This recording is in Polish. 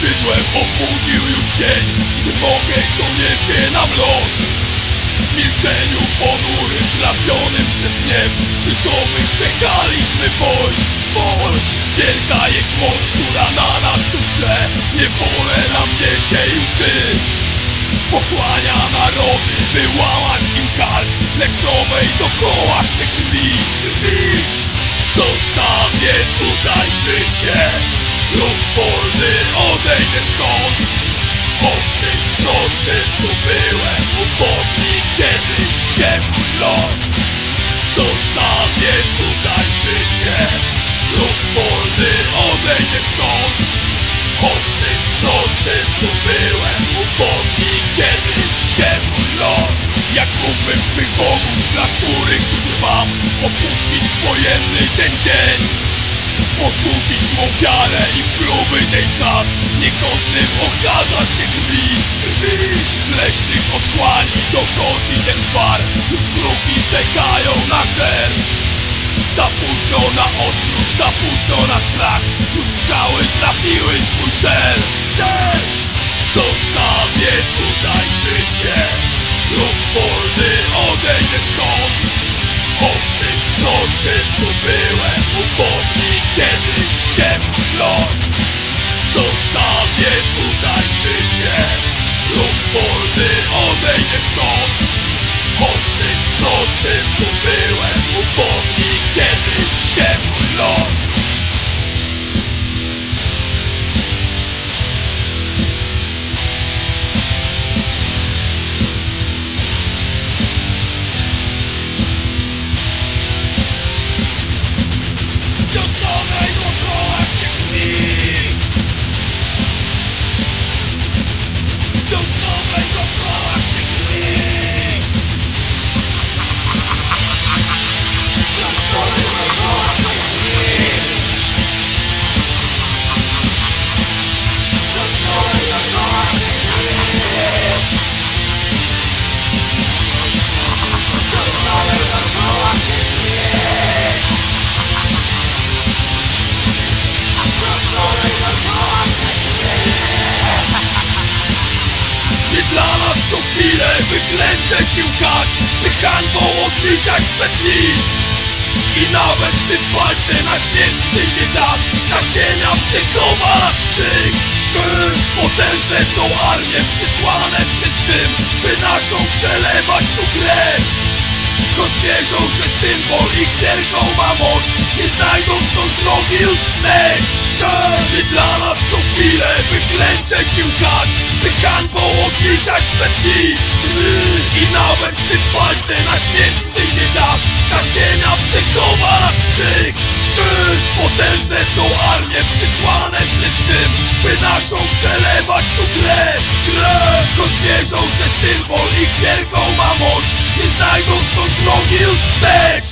Obudził już dzień i trwogę, co niesie nam los. W milczeniu ponurym, trapionym przez gniew Krzyżowych czekaliśmy wojsk, wojsk Wielka jest moc, która na nas tu drze Niewolę nam niesie i łzy Pochłania narody, by łamać im kark Lecz nowej dokoła chce krwi, krwi! Zostawię tutaj życie Lub wolny odejdę stąd. Obcy stroczy tu byłem Upodli kiedyś się mój ląd Zostawię tutaj życie. Lub wolny odejdę stąd. Obcy stroczy tu byłem Upodli kiedyś się mój ląd Jak mógłbym swych bogów, dla których tu trwam Opuścić wojenny ten dzień Porzucić mą wiarę i w próby tej czas. Niegodnym okazać się krwi. Z leśnych otchłani dochodzi ten gwar. Już kruki czekają na żer. Za późno na odwrót, za późno na strach. Już strzały trafiły swój cel. Cel! Zostawię tutaj życie. Lub wolny odejdę stąd. Obcy stroczy tu klęczeć i łkać By hańbą odliczać swe dni. I nawet w walce na śmierć przyjdzie czas Ta ziemia przychowa nasz krzyk Krzyk Potężne są armie przysłane przez Rzym By naszą przelewać tu krew. Choć wierzą, że symbol ich wielką ma moc Nie znajdą stąd drogi już wstecz by klęczeć i łkać By hańbą odliczać swe dni. I nawet gdy w walce na śmierć przyjdzie czas Ta ziemia przechowa nasz krzyk Krzyk Potężne są armie przysłane przez Rzym By naszą przelewać tu krew. Krew Choć wierzą, że symbol ich wielką ma moc Nie znajdą stąd drogi już wstecz